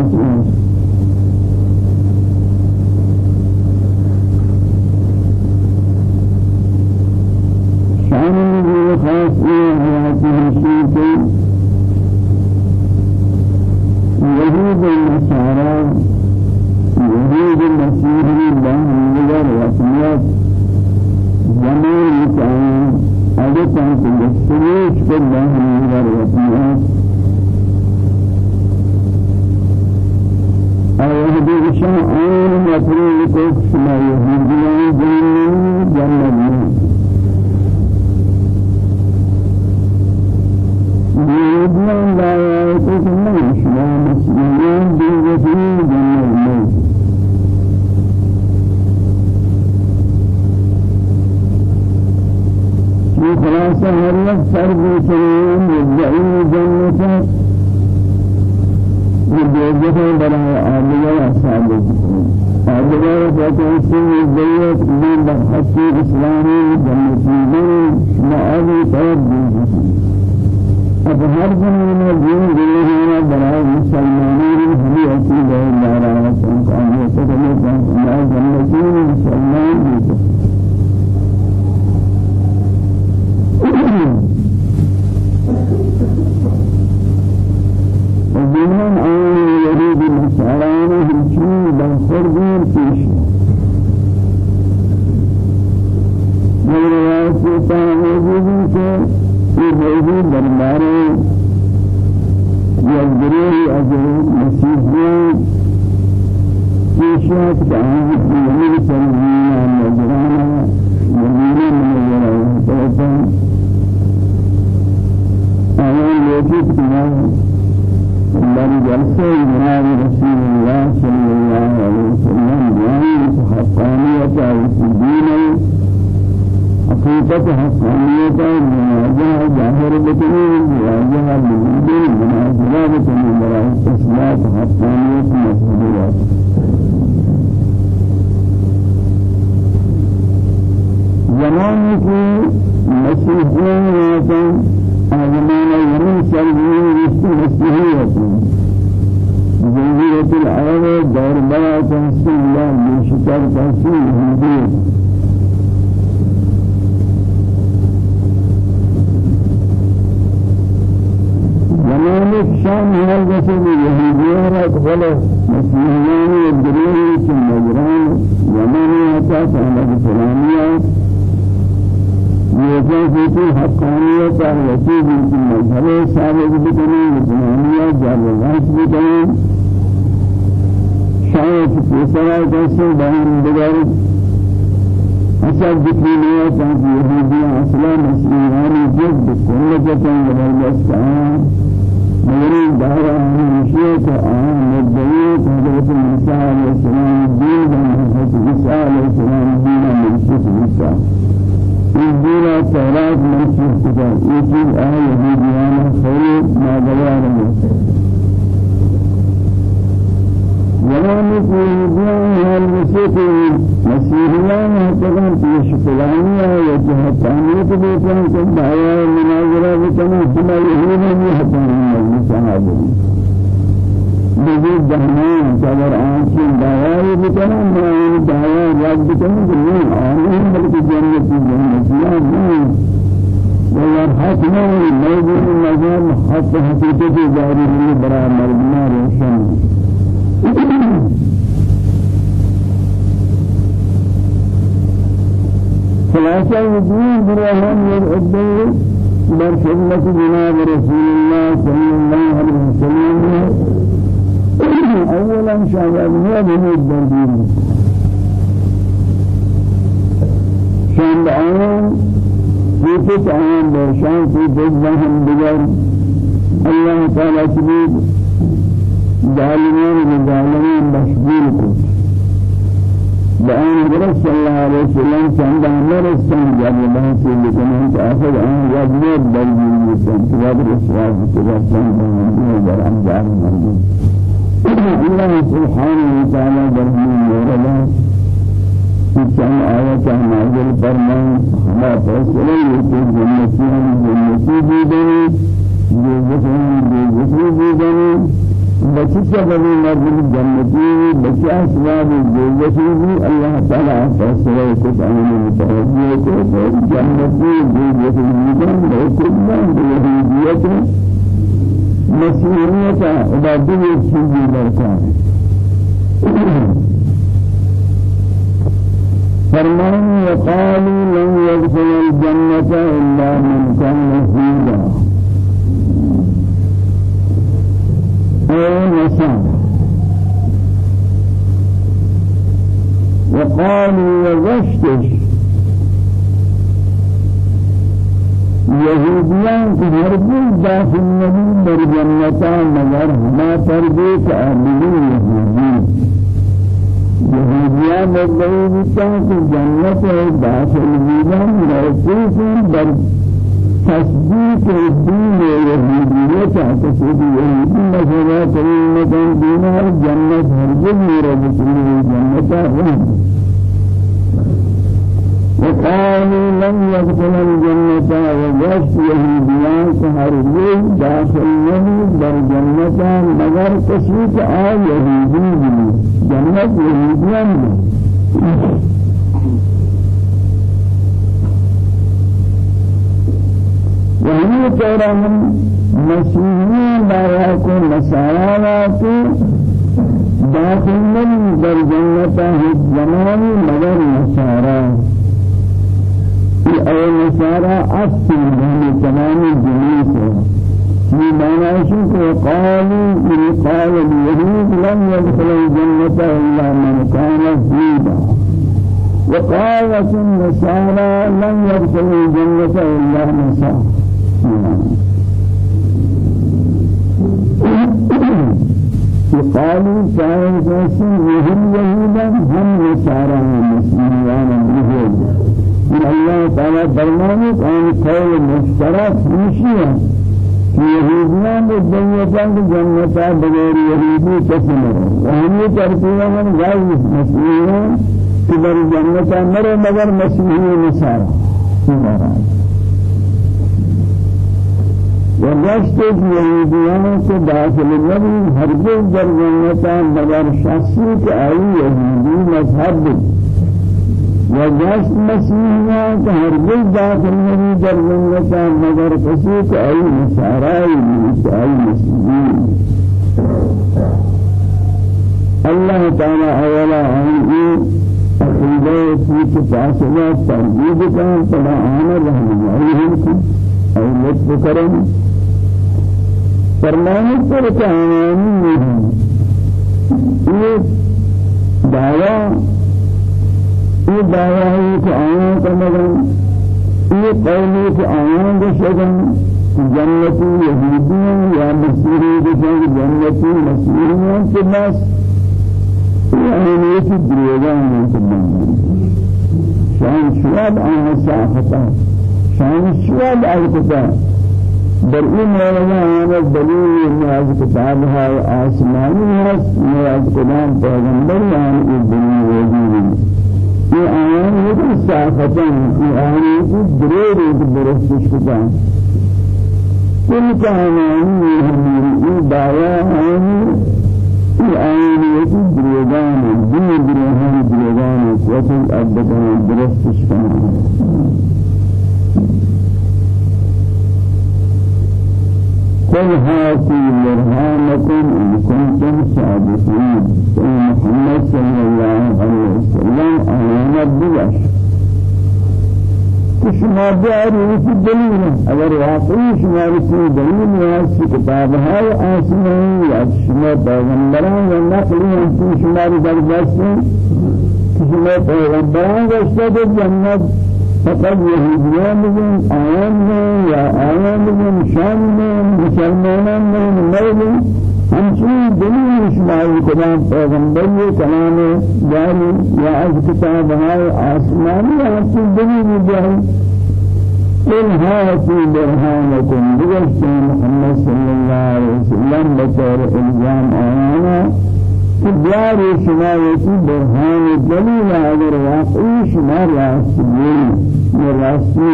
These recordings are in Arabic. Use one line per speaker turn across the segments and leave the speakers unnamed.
آسان أول يجب أن من جلسة جناب رسول الله صلى الله عليه وسلم جانب حقانية الدين حقيقة حقانية المنازعة ظاهر بتنين المنازعة بالدين المنازعة بتنين براء التسلات حقانية مسؤوليات زمانك مسيحية أزمان يمين سلمين مسيحية. جزيرة العرب دربا تنسي الله من شكر تنسي الهندية زمان الشام هل جسد اليهودية رأت مسيحيان والدرية في المجران يمنية تاسع لك سلاميات حقانية وسيد في المذهب ثابت بكنين فلانية جاب الغاش بكنين شاید پیسرا جیسے بیان دیگر اصل ذکری لیا چاہتی یہودی أصلا مسیحانی جد کل جتن زبردست آن میری دارا ہمیشہ کو آن مدعی حضرت موسیٰ علیہ السلام دین حضرت عیسیٰ علیہ السلام دین منصف عیسیٰ دین تورات منصف کتا یہ چیز آہ یہودیان خیر ما ہے زمان في الدنيا المسيح مسيحيان هتكون في شكلانية وجهتانية بيتنا. كبايا مناظرة بيتنا كما يهودان يهتان المجلس بجد جهنم كبر آنشين دعوائي بيتنا مرأين دعوائي رب بيتنا جميع آمين بلکہ جنة جنة نعم والله حتما موجود المجال حتى حقيقة جاري من برا مرمنا روشن. خلاصة الدين برهان يرد بر خدمة جناب رسول الله صلى الله عليه وسلم أولا شاهد هو من الدين شان آيان في آيان برشان في تجبهم بجر الله تعالى سبيل ظالمين بظالمين مشغول کو بأن رسول صلى الله عليه وسلم دامر السن جاب الله سے لیکن ہم آخر آن یادیت بلدی لیکن جواب رسول الله سن دامر در انجام مرد الله سبحانه وتعالى برهان مولا في كان آيات نازل فرمان ما فصل يكون جنتي جنتي بيدني جنتي بيدني بچی سبب مرد جنتی بچی اسباب جنتی اللہ تعالی فیصلہ کو تعالی متوجہ کو جنتی جنتی جن بہترین بہیت مسیحیت عبادت چیزی درکار فرمان وقالوا لن يدخل الجنة إلا من كان هودا نسان وقالوا وغشتش يهوديان کی هرگز داخل نبی در جنتا مگر ہما پردے کا عملی یهودی یهودیان مدعی بیتا کہ جنت داخل بیدن رسول در تصديق الدين اليهودية تصديق اليهودية مثلا كلمة دينها الجنة هرجل مرد كل الجنة رحمة وقالوا لم يدخل الجنة وجشت يهوديان كهرجل داخل يهود در جنة مگر تشريك آل يهودي جنة يهوديان وهي ترى من مسيحيين يكون مسارات داخل من در جنة الزمان مگر مسارا أي مسارا أصل من تمام الجنيس في معنى شيء قالوا من قال اليهود لم يدخل الجنة إلا من كان هودا وقالت النصارى لم يدخل الجنة إلا مسارا قالوا كان جاسم وهم يهودا هم نصارى مسلمان اليهود من الله تعالى فرمانه كان قول مشترك مشيئا. في يهوديان الدنيا كان جنة بغير يهودي تسمر وهم يتركون من غير مسلمين كبر جنة مر مگر مسيحي نصارى ودشت یهودیان کے داخل نبی ہرگز در جنتا مگر شخصی کے آئی یہودی مذہب ودشت مسیحیان کے ہرگز داخل نبی در جنتا مگر کسی آئی نصارائی عیسائی مسیحی. اللہ تعالی اولا آئی عقیدہ کی فاصلہ ترغیب کن فلا آنا رحمانیہم کی اے لطف کرن فرمانے پر کہانی نہیں یہ دعویٰ یہ دعویٰ ہے کہ آیاں کا مگن یہ قولی کہ آیاں کا شگن جنتی یہودیاں یا مسیحی بشن جنتی مسیحیاں کے بس یہ آیاں کی دریگاں ہیں شان شواد آیاں صاحبتا شان شواد آیاں در این موضوع آن دلیل نیاز کتاب های آسمانی هست نیاز کدام پیغمبر آن این دلیل وجود یہ آیان یہ صافتاً یہ آیان یہ دریر ایک درستش کتاب کل کا آیان یہ ہماری یہ دعویٰ آیان یہ آیان یہ دریگان دیر دریگان دریگان وصل ابدان درستش کتاب قل هاتوا برهانكم إن كنتم صادقين محمد صلى الله عليه وسلم أعلم بلاش شما بیاری کی دلیل اگر واقعی شما کی دلیل ہے کہ کتاب ہے آسمانی یا شما پیغمبران یا نقلی ہیں شما در دست شما پیغمبران رشتہ جنت فقط يهوديان من آيان من يا آيان من شام من مسلمان من مولي همچنین دلیل شماری کلام پیغمبری کلام جاری یا از کتاب های آسمانی همچنین دلیل جاری قل هاتي برهانكم بجسد محمد صلى الله عليه وسلم بطور الزام آيانا بیار شما یکی برهان دلیل اگر واقعی شما راستی راستی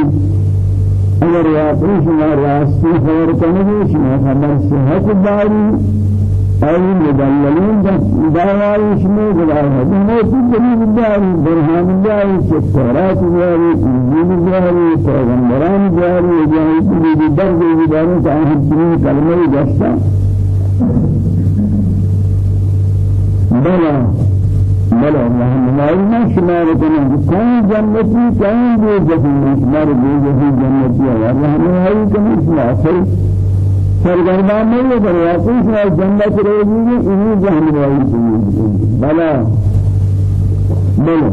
اگر واقعی شما راستی خبر کنید شما خبر صحت داری أي مدللين دعوة شما دعوة هذا دليل داري برهان داري كتارات داري إنجيل داري پیغمبران داري جاهي دليل درجة داري تاهم كلمة جستا بلا بلا الله ما شمار كنا كون جنتي كون جهنم شمار دي جنتي يا الله ما هي كنا شمار سرگردان نہیں کرے اپنی شمار جنت رہے گی انہی جہنم والی بلا. بلا.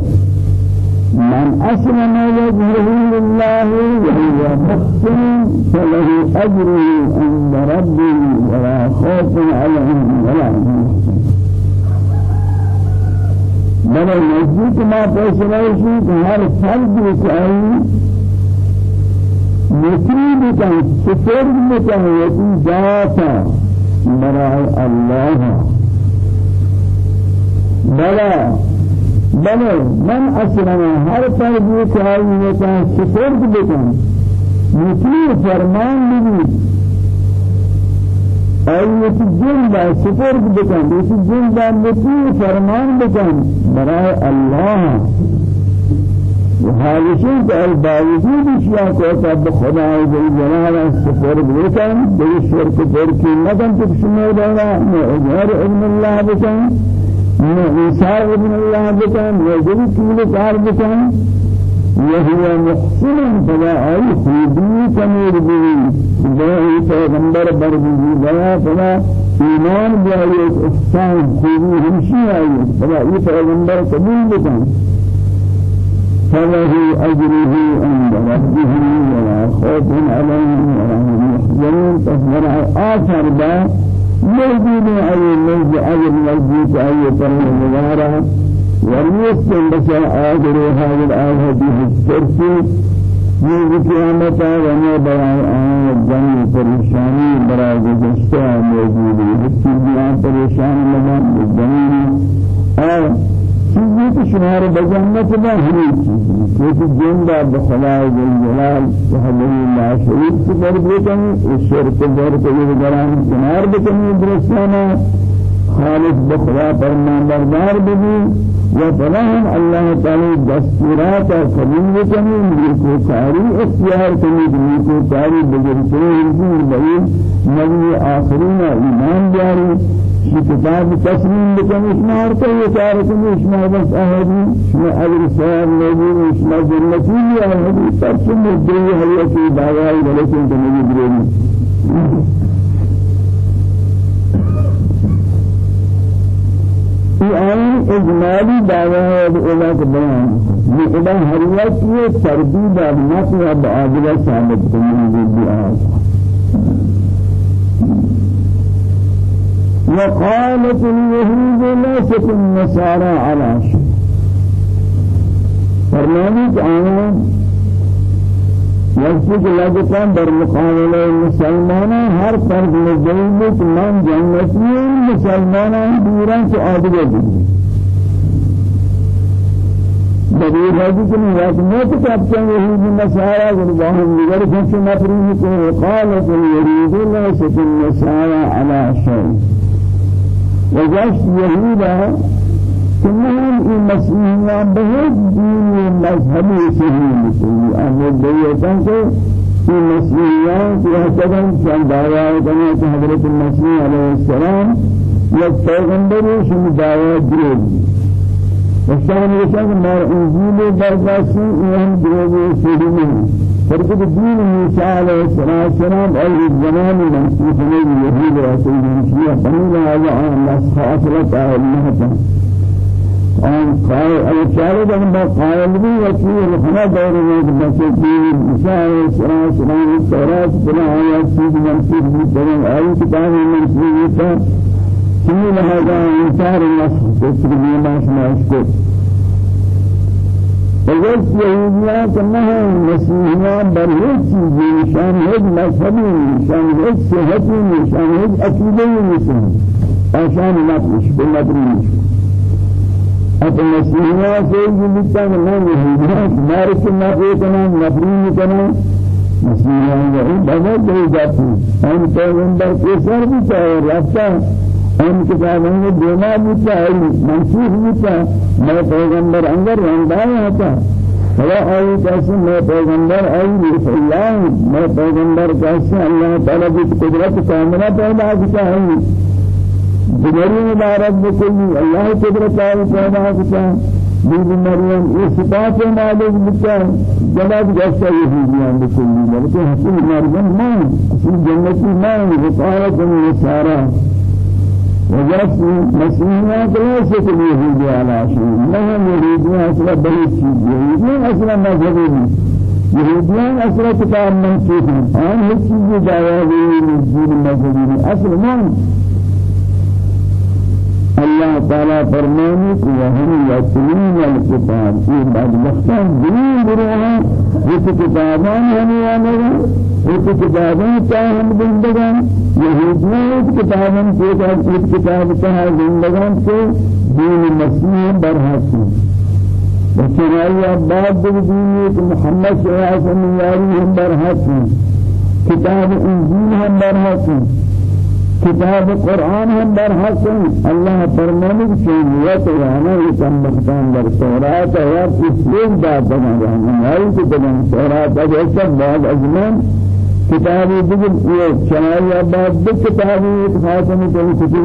من أسلم وجهه لله وهو محسن فله أجره عند ربه ولا خوف عليهم ولا هم بل نزدیک ما فیصلہ شی کہ فرد بچائی نصیب کن سفر بکن یکی ذاتا برای اللہ بلا بلے من اسلم ہر فرد بچائی یکی سفر بکن نصیب فرمان بھی آیت جنبا سپر بکن آیت جنبا مطیع فرمان بکن. برای اللہ وحالشين قال باوجود اشياء کوتا بخدا جل جلاله سپر بکن بے شرک پر کی مدن تک شمار دینا اجهر ابن الله بکن عیسی ابن الله بکن وجل کل کار بکن. وهو محسن فلا أي خيبي كمير بي جاء پیغمبر بر بي بلا فلا إيمان بأي إحسان خيبي همشي آي فلا أي پیغمبر قبول بكن فله أجره عند ربه ولا خوف عليهم ولا هم يحزنون تصبر آثر با موجود أي موجود أي موجود أي طريق وريستن بشر آخر هذا في السرسي من قيامة وما براء الجنة پریشانی برای گذشته موجود ہے بیان پریشان لگا الجنة اور چیزی کہ شمار بجنت میں ہمیں چیزی کیونکہ جندہ بخلائے جلال اللہ شریف سے در بیتنی اس شرک در کبھی گران کنار بکنی درستانا خالص بخلا فرمان بردار بھی وفلاهم الله تعالى دستورات قبول کنی نیکو کاری اختیار کنی نیکو کاری بزرگترین انسان بھئی نبی آخرین ایمان بیاری شي كتاب تسليم بكم إشمار كي يشاركم إشمار بس أهدي شما أجر سوار نبي إشمار جنتي أهدي ترسم الدنيا هي في دعواي ولكن تنبي بريني في آن إجمالي دعوة الإله بيان لإله هريات یہ تردید ابنات و بعادلہ ثابت کی آیات وقالت اليهود ليست النصارى على شيء۔ وقتی لگتا در مقابل مسلمانان هر فرد نزدیک من جنتی مسلمانان دیران سے آدھگے دیگی دلیل ہے کہ نیاز موت کرتے ہیں یہی مسائل غربان دیگر کچھ نفری کو قالت اليهود ليست النصارى على شيء وجاش يهودا كلهم المسيحيين بهج دين مذهبي صحيح مثل أهل البيتان کو المسيحيين في هكذا كان دعوة كما حضرة المسيح عليه السلام يتغنبروا شم دعوة جريد وشان يشان ما إنجيل برداشت إيهم دروي سيدنا فرقد الدين موسى عليه السلام أي الزمان منسوخ من يهود وسيد المسيح بني هذا عن نسخ أصلة المهتم آن قائل الشارع ده ما قائل بھی وكيل خنا دور میں بچے کی مثال سرا سرا سرا بنا آیا چیز منسوخ بھی کریں آئی کتاب منسوخ كل هذا إنكار النصر تسري ما شمعشكو وجدت يهوديان كأنها مسيحيان بل هيك چیزی شان هیچ مذهبی شان هیچ صحتی شان هیچ عقیده نیستن آشان نفرش به نفرش اپنے مسیحیان سے جلتا میں یہودیان مارے کے نفری کنا نفری کنا مسیحیان وہ بہت بڑی جاتی ہم چاہے ان کتابوں میں دینا بھی چاہیے منسوخ بھی چاہیے میں پیغمبر اندر رنگایا تھا فلا آئی کیسے میں پیغمبر آئی اللہ. میں پیغمبر کیسے اللہ تعالیٰ کی قدرت کاملہ پیدا کیا ہے. بنری مبارک بکلی اللہ قدرت آئی پیدا کیا بیبی مریم یہ صفات مالک بکا جناب جیسا یہودیان بکلی بلکہ حسن مریم مان حسن جنتی مان وقالت من سارا۔ وجس مسيحيات ليست اليهود على شيء ما هم يريدون أصلا بلي شيء يريدون أصلا مذهبين يهوديان أصلا كتاب منسوخ آن هيك شيء دعوة من الدين المذهبين أصلا ما الله تعالى فرماني وهم يتلون الكتاب في بعد مختار دين بروها وفي كتابان هم يعملون وفي كتابان كان بندگان يهوديان كتابان في كتاب كان بندگان في دين المسيح برهاتي وكنايا بعد دين محمد صلى الله عليه وسلم ياريهم برهاتي كتاب انجيل هم كتاب القرآن هم در حسن الله فرمانه کہ نیت وأنا یہ مختان در تورات ہے اسلام داد بنا رہا ہے کہ بنا تورات ہے ایسا بعد ازمان کتاب دیگر یہ چاہیے بعد کتاب خاتم الكتب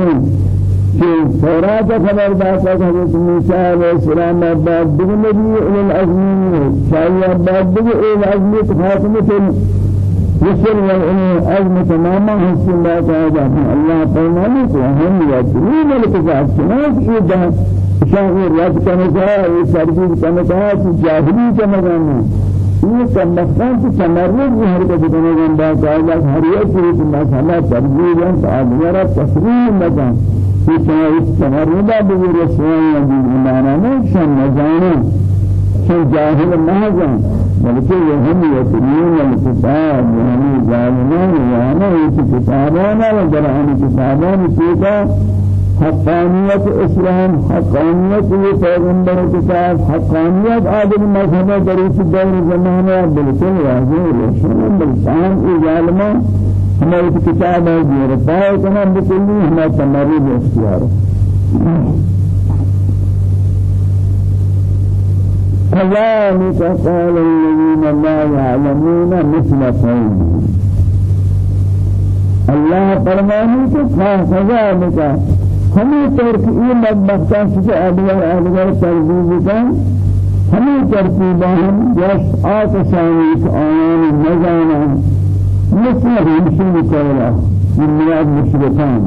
کہ تورات خبر داتا حضرت موسی علیہ السلام بعد دیگر نبی اول العزم چاہیے بعد دیگر اول العزم خاتم رسل والعلم تماما حسن الله تعالى الله فرمانه وهم يدرون الكتاب سنات إذا شاهر رب كنجا سربيب كنجا جاهلي كنجا یہ کمختان کی تمرد میں حرکت کرنے کا انداز آئے ہر ایک چیز مسئلہ ترجیح ہے تعالیٰ تسلیم مکان یہ تمرد بھی رسول اللہ نہیں شان نجانا جاہل محضان بلکہ یہ ہم یتمین الکتاب یعنی ظالمان وأنا یہ کتابانا و درہم کتابان چیتا حقانیت اسلام حقانیت یہ پیغمبر کتاب حقانیت آدم مذہب دریس دور زمانہ بالکل واضح روشن بلکان ای ظالمان. ہماری کتاب ہے یہ رفاہ کنم بکلی ہمارا تمرد اختیار. كذلك قال الذين لا يعلمون مثل قوم الله فرمانه كذلك. ہمیں طور کی یہ بدبختان سے ادوار ادوار تربیز کا ہمیں ترتیبہ ہم جس آتشانی کے آیان مثل ہمشن کولا من مراد مشرکان.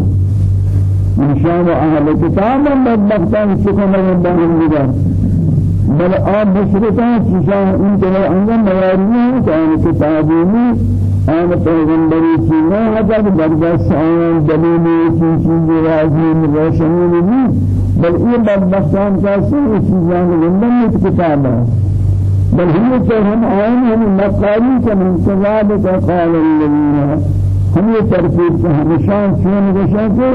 من شام اہل کتاب بدبختان سے کمر بہن دیگر بل آب مشرکان چیزان ان کے انجام مواری ہیں کہ آن کتابی میں آن پیغمبری کی نہ حضرت درجہ آن دلیلی کی چیز راضی روشنی نہیں بل یہ بدبختان کا سر چیزان زندن کتاب ہے بل ہم تو ہم آئیں ہم مقالی کا منتظاب کا قال الذين ہم یہ ترتیب سے ہمیشان چون گشا کہ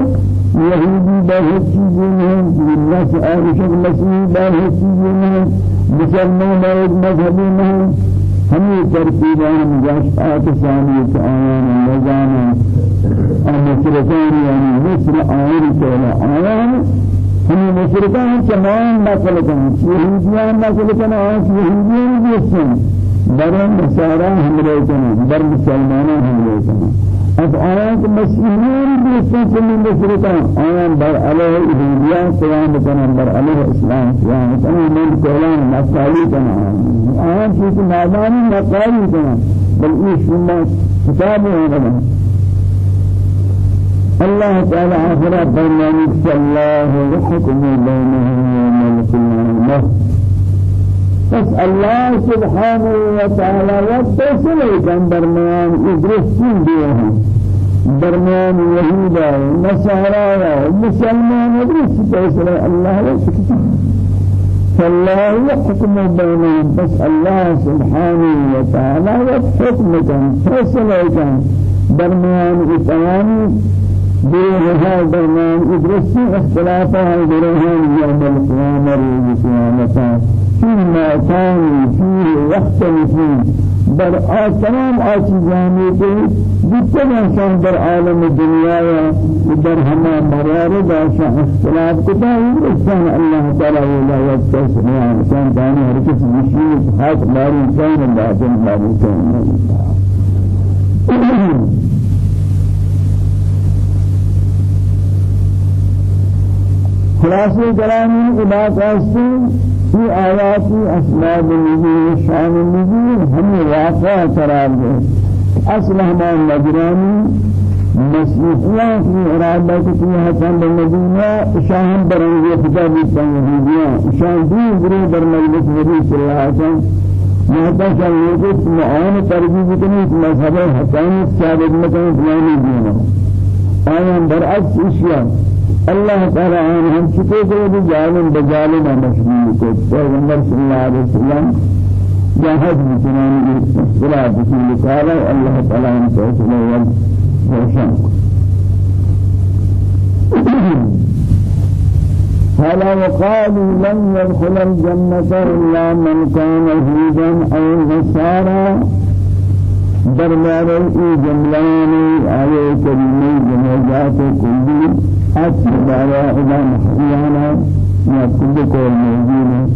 ہیں اللہ سے عائشہ مسیح بہت چیزیں ہیں مسلمان نہیں ہمیں ترتیبان جاشعات ثانیت آیان نظام اور مشرکان یعنی مصر آئین کہلا آیان. ہمیں مشرکان تمام نقل کریں یہودیان نقل کریں آیان یہودیان بیسن برن مسارا حملے کریں بر مسلمانان حملے کریں از آیات مسیحیان بیشتر کنی مشرکان آیان بر علیه ایدیان قیام کنن بر علیه اسلام قیام کنن من کلان مقالی کنن آیان چیز نادانی مقالی کنن بل ایش شما کتاب کنن الله تعالى آخرت فرماني الله يحكم بينهم يوم القيامة بس الله سبحانه وتعالى يتصل كان درمیان ادرسين بيه درمیان يهودا نصارى مسلمان ادرس فيصل الله يسكت فالله يحكم بينهم بس الله سبحانه وتعالى يحكم كان فيصل كان درمیان إتيان بها درمیان ادرسين اختلافها درمیان يوم القيامة ريب قيامتها فيما كانوا فيه يختلفون بل تمام آسيزاني کے جتنے انسان در عالم الدنيا در ہما مرارد آشان اختلاف کتا ہے انسان اللہ تعالی ولا يبتس سبحان انسان دانے ہر کس مشیر حق ماری انسان باطن ماری انسان. خلاصه كلامي إلى قاسم في آيات أسباب النزول شان النزول هم واقع قرار دے۔ اصل ہمان نجرانی مسیحیان کی ارادہ کی حسن المدینہ شاہم برنگی خدا بھی تنہیدیاں شاہم دین گروہ در مجلس نبی صلی اللہ علیہ وسلم۔ مہتا شاہم کو معاون ترجیح کنی مذہب حسانیت ثابت مکنی فلانی دینا آیاں برعکس اشیاء الله تعالى عنهم شكو کو بجالم بجالم مشغول کو پیغمبر صلی اللہ علیہ وسلم جاهد بجنان اصطلاح بسم تعالى الله تعالى عنه فيصله والروشن هلا وقالوا لن يدخل الجنة إلا من كان هودا أو نصارى دربار جملانی آیه کریمه جمعات کلی دارا اذا محیانا یا کل کول موجود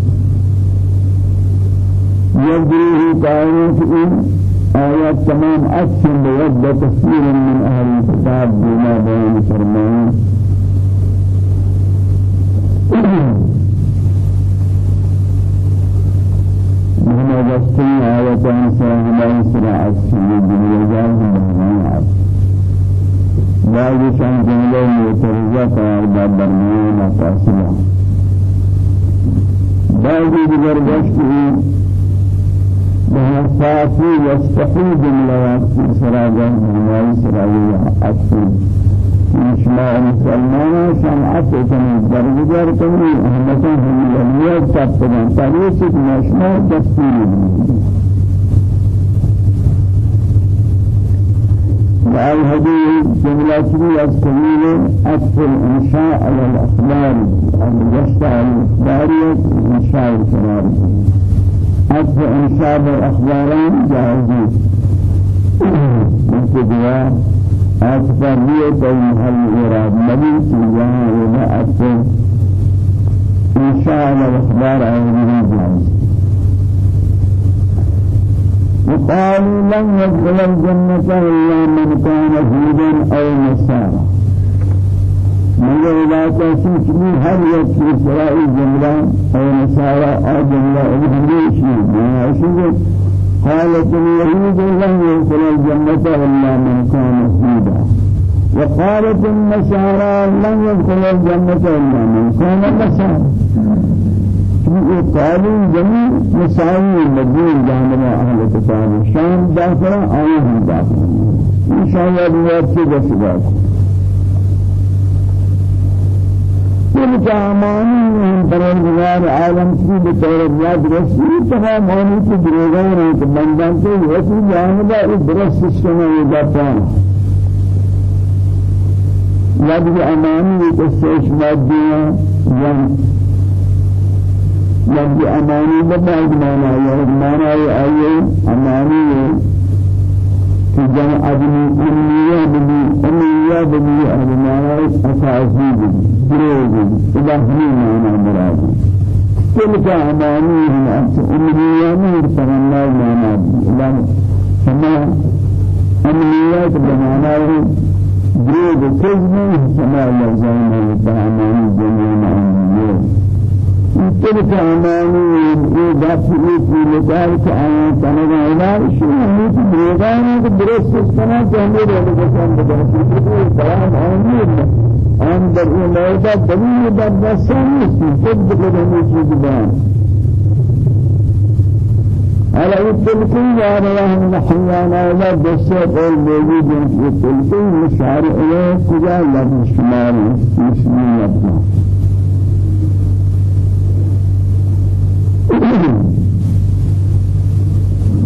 يجريه كائن في آيات تمام أكثر بيد كثير من أهل الكتاب بما بين فرمان مهما جستين آياتان سراهما سراعة سيد الوجاه بهمان بعض شان جملة مترجة قرار داد درمیان فاصله. بعض دیگر گشتی به صافی یستحی جملات سراغا نمای سراغی اصل شما مسلمان شمعت کنید درجه کنید همتون همیت سب کنید تاریخی که وعلى هذه جملة از كميل أطف الإنشاء على الأخبار أو يشتع الإخبارية إنشاء القرار أطف إنشاء الأخبارين جاهزين مثل دعاء أكبرية المحل إراد نبي سيجاها إلى أطف إنشاء الأخبار أو جاهزين وقالوا لن يدخل الجنة إلا من كان هودا أو نصارى. مگر علاقہ سوچنی ہر یک کی اسرائی جملہ اور نصارى؟ اور جملہ ابن ما اسی قالت اليهود لن يدخل الجنة إلا من كان هودا. وقالت النصارى لن يدخل الجنة إلا من كان نصارى. قالوا جميع مساوي مدين جانب أهل الكتاب شام داخل آيهم داخل إن شاء الله بوقت جسدات تلك أماني من پروردگار عالم کی بطور یاد رسی تمام مانی کی دروگان ہے بندان کے وسی جانبا اس درست سسٹم ہے جاپان یاد امانی کو سوچ مادیاں یاد کی امانی ببعد مانا ہے مانا ہے آئیے امانی کہ جن ادمی امیہ بنی امیہ بنی اہل اساسی بنی دروغ إلهي معنا مراد تلك أمانيهم أنت أمنية نور تغنى معنا إله سما أمنيات بمعنى دروغ كذب سما لزانا بأماني جميع أمنية تلك أماني إذا في لقاء كأن تنظر إلى شيء من دروغان درست سنا جميع لقاء بدرس كلام أمنية آن در این موضع دلیل در دستان نیست. خود بکنه چیزی بیان على التلقي يا الله نحيانا لا دسة قول موجود في التلقي مشعر إليه كذا لا بشمال مسلم يبنى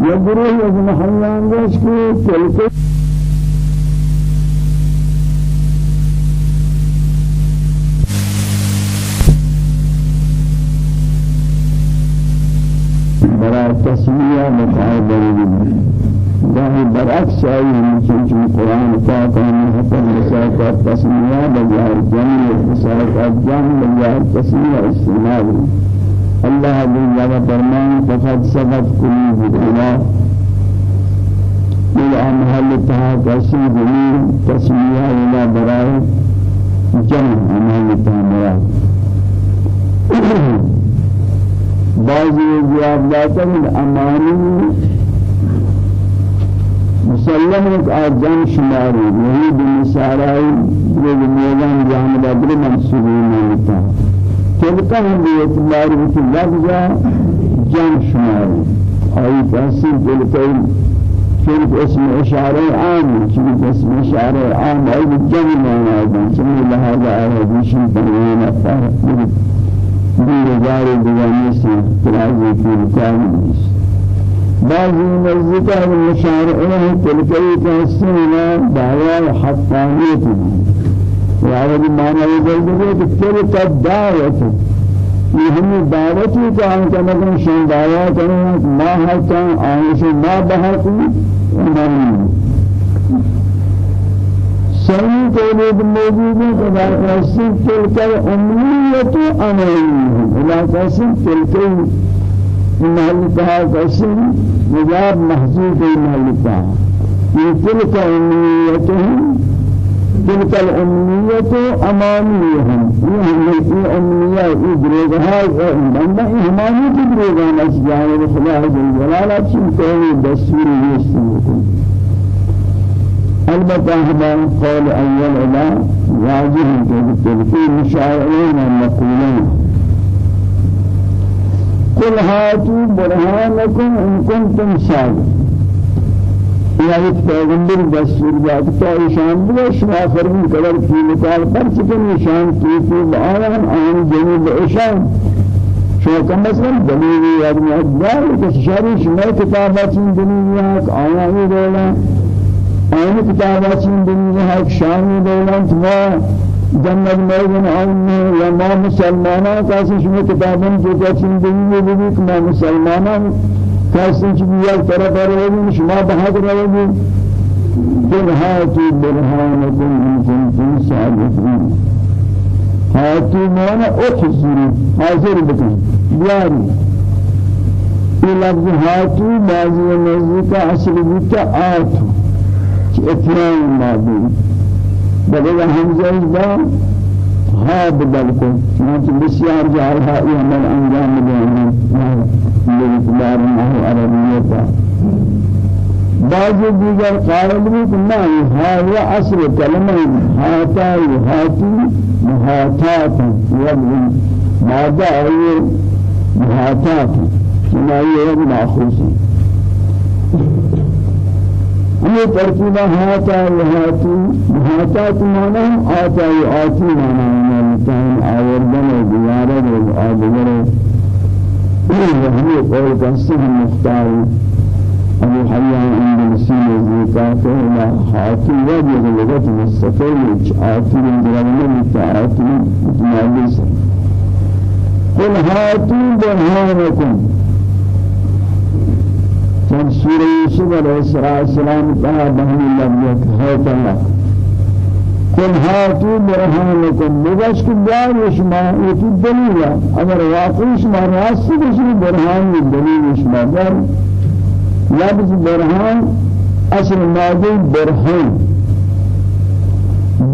يقولون يا نحيان دس كي تلقي برای تسمیه مقابل جاهی برعکس آئی ہمیں چون قرآن پاک ہمیں حسن رسالت تسمیه بجائے جمع رسالت جمع استعمال الله جل فرمان فقد سبت قلوب الإله إلى محل تها جميل تسمية إلى براء جمع محل تها بعضی جواب داتا من امانی مسلم ایک آجان شماری وہی بمسارائی جو میدان جانب ادر منصوبی ملتا تلقا ہم بھی اعتبار بکی لفظا جان شماری. آئی تحصیل تلقا چونکہ اسم اشارہ عام چونکہ اسم اشارہ عام آئی جمع مانا آئی چونکہ لہذا آئی دیشن پروین افاہ دیر دار دیوانی سے ترازی کی رکاوی بعضی نزدیکہ المشارعہ تلکی تحسینا دعوی کہ تلک الدعوت یہ ہمیں دعوتی کا ہم کا مطلب شن دعوی کریں ما حقا آنشی ما بحقی امانی سنی تولید موجود ہے کہ لا قسم تلك الأمنية أمانيهم لا قسم تلك المهلكة قسم مجاب محذوف المهلكة تلك أمنيتهم تلك الأمنية أمانيهم يعني أمنية إدراجها من أمانية إدراجها أشياء الخلاص الجلالة شيء تولي دستور يستمكن البتة هذا قول أول إلى واجه كالتلقين مشاعرين المقولين. قل هاتوا برهانكم إن كنتم صادقين. ایک پیغمبر دستور داد کہ ایشان بھی شما فرمون قدر کی مثال پر چکن ایشان کی کی آیان آن جنوب ایشان شما کم مثلا دلیلی آدمی ادار کہ شاری شما کتابات دلیلی آیان ہی دولا آن کتابات دنیا ہے شان دولت ما جنت میدان آن یا ما مسلمانان کاسی شما کتابان جو کچین دنیا بھی کہ کاسی چیزی یک طرف روی شما بہت روی قل هاتوا برهانكم إن كنتم صادقين هاتوا مانا أحزروا حاضر بكم. بياري. في لفظ هاتوا بعضي النزيك أصل بك آتوا اتيان ماضي بدل همزه ها بدل کو چنانچہ بسیار جارها ای عمل انجام دیں باعتبار انه عربیتا بعض دیگر قائل بھی کہ نہیں ہا وہ اصل کلمہ ہاتا ہاتی مہاتات ماذا ہے مہاتات چنائیہ ماخوذ یہ ترکیبہ ہاتا ہاتی مہاتات مانا آتا آتی مانا آوردن دیارت و آدگر وهي قول قصه المختار أبو حيان عند مسيح الزكاة إلى حاتم وجه لغة مستقيم حاتم الجرمين متعاتم متمالس قل هاتوا برهانكم كان سورة يوسف عليه الصلاة والسلام قال بهم الله هات الله قل هاتوا برهانكم. بغش كبار شما يتي دليل اگر واقعي شما راست بشي برهان دليل شما دار لفظ برهان اصل ماضي برهان.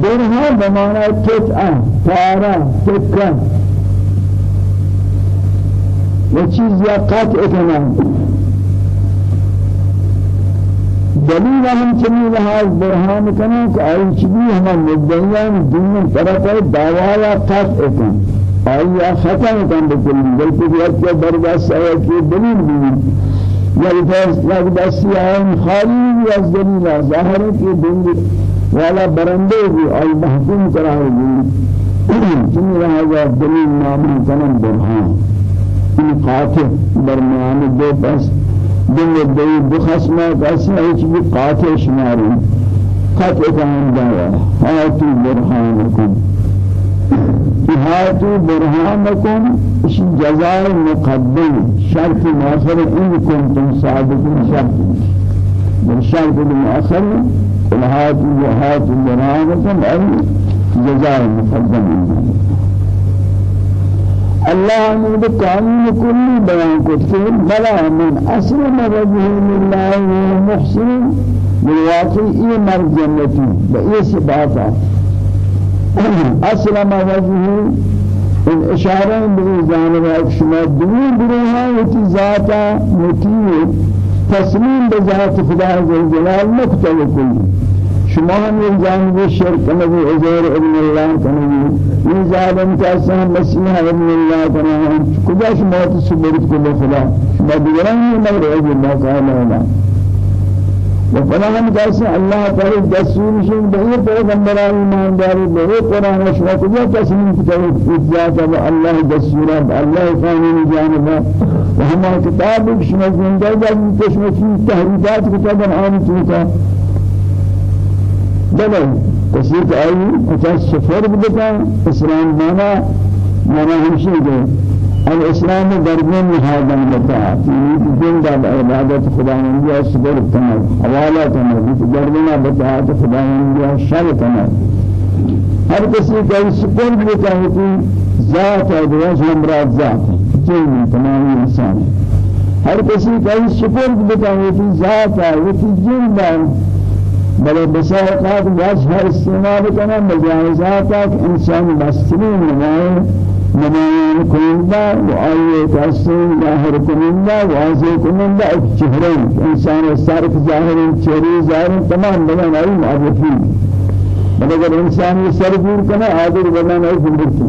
برهان بمعنى تتعة تارة تكة وچیز یا قطع کنن دلیل ہم چنی لحاظ برہان کنا کہ آئی چبی ہم مدعیان دین طرف دعوایا قطع کن آئی ختم کن بکلی بلکہ بیت کے بردست آیا کی دلیل بھی یا یک دستی آئین خالی از دلیل ظاہر کی دلیل والا برندے بھی آئی محکوم کرائے بھی چنی لحاظ دلیل نامی کنن برہان ان قاطع برمیان دو پس دل دی بخصمة کسی هیچ بی قاطع شماری قطع کام دایا هاتو برهانکم هاتو برهانکم اش جزاء مقدم. شرط مؤخر ان كنتم صادقين شرط. بالشرط المؤخر قل هاتو هاتو برهانكم اي جزاء مقدم. الله من قانون كل بيان كتير بلا من أسلم وجهه لله محسن بالواقع إيه مر جنتي بأي سباتا أسلم وجهه الإشارة بإذان شما دنيا بروها وتزاتا متيه تسليم بذات خدا جل جلال مقتل كل. شما هم یک جانب شرک کنگی عزیر ابن اللہ کنگی این ظالم کسی هم مسیح ابن اللہ کنگی کجا شما تصبرت کل خدا. شما دیگران مگر عزیر اللہ تعالی اللہ وفلا هم کسی اللہ تعالی دستور شد بہی پیغمبران ایمان داری بہی قرآن شما کجا تسلیم کتاب اتجاتا و اللہ دستورات اللہ قانون جانبا و ہما کتاب شما زندہ جانب شما چیز تحریدات کتابا آن چیتا بلے تصدیق آئی اچھا سفر بدتا اسلام مانا مانا ہمشی دے. الاسلام دربین نهادن بتا في دين دال عبادت خدا من جاء صبر تمام حوالہ تمام دربین بتا خدا من جاء شر تمام. ہر کسی کا سکون بتا ہوتی ذات جو مراد ذات جن تمام انسان ہر کسی کا سکون بتا ہوتی ذات ہے وہ جن بل بساقات وجه استعمال كنا مجازات انسان مسلم نمائے نمائن کنندہ و آئیے تحسین ظاہر کنندہ واضح کنندہ ایک انسان صرف ظاہر چہرے ظاہر تمام بنان آئی معرفین بل اگر انسان یہ سر دور کنا عادر بنان آئی زندگی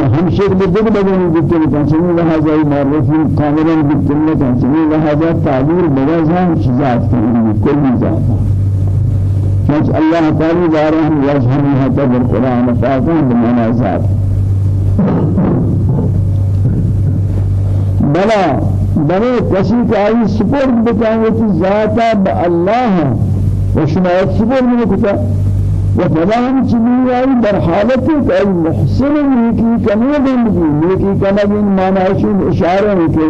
ہمشک بدل بدل بدل کنسنی لہذا معرفین کاملا بدل کنسنی لہذا تعبیر بغازان شزات کنی کل ذات۔ چونچ اللہ تعالی دارہ ہم یجہمی حتی بالقرآن فاقہ بمنازات بلا بلے کسی کا آئی سپورت بتائیں کہ ذاتا با اللہ وفلان حالت کہ ای محسن کمی بندگی نیکی کمی معنیشن اشارہ ہے کہ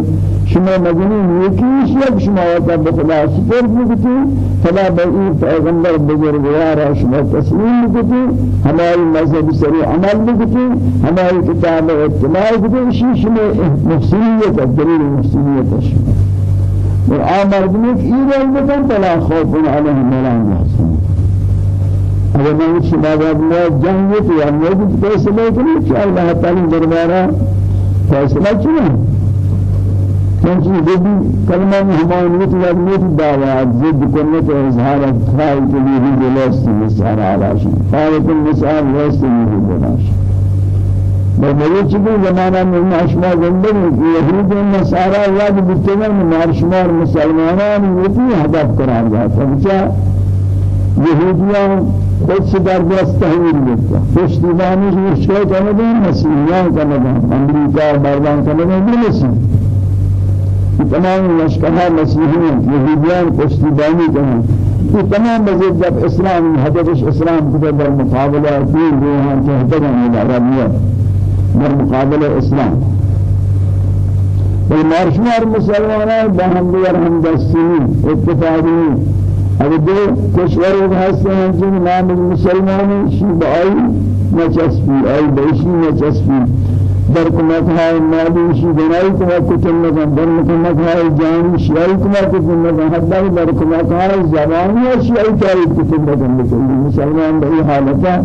شما مدنی نیکیش یک شما وقت بخدا سپر بکتی فلا بئی پیغمبر بزرگوارا شما تسلیم بکتی ہماری مذہب سری عمل بکتی ہماری کتاب اتباع بکتی اسی شما محسنیت دلیل محسنیت شما. آمر بنیت ایران بکن فلا خوف علیهم ولا يحزنون اگر میں شما بعد میں جنگ تو یا میں فیصلہ کروں کہ اللہ تعالی دربارہ فیصلہ کیوں چنچی دیدی کلمہ ہمانیت ورمیت دعوات ضد کنت اظہار اکھرائی کے لیے بھی دلستی مسار آلاشی فارق المسار لستی بھی دلاشی بلکہ چکی زمانہ میں معاشمہ زندگی یہود و نصارہ یاد بکتنر میں معاشمار مسلمانان یکی ہدف قرار جاتا بچا یہودیان خود سے در دست تحویل دیتا پشتیبانی مشکل کنه دیں مسیحیان کنه دیں امریکا بردان دیں مسیح تمام لشکرها مسیحیان یهودیان پشتیبانی کنند یہ تمام مزید جب اسلام حضرت اسلام کو در مقابلہ دین روحان کہتے ہیں عربیت در مقابلہ اسلام. بل مارشمار مسلمانان باہم دیگر ہم دستینی اتفاقی اگر دو کشور ہیں جن نام مسلمانی شیب آئی نچسپی آئی بیشی نچسپی در کمک های مالی شی دنایی کمک کتن نکن در کمک های جانی شیعی کمک کتن نکن حتی در کمک های زبانی شیعی کاری کتن نکن بکلی مسلمان به این حالتا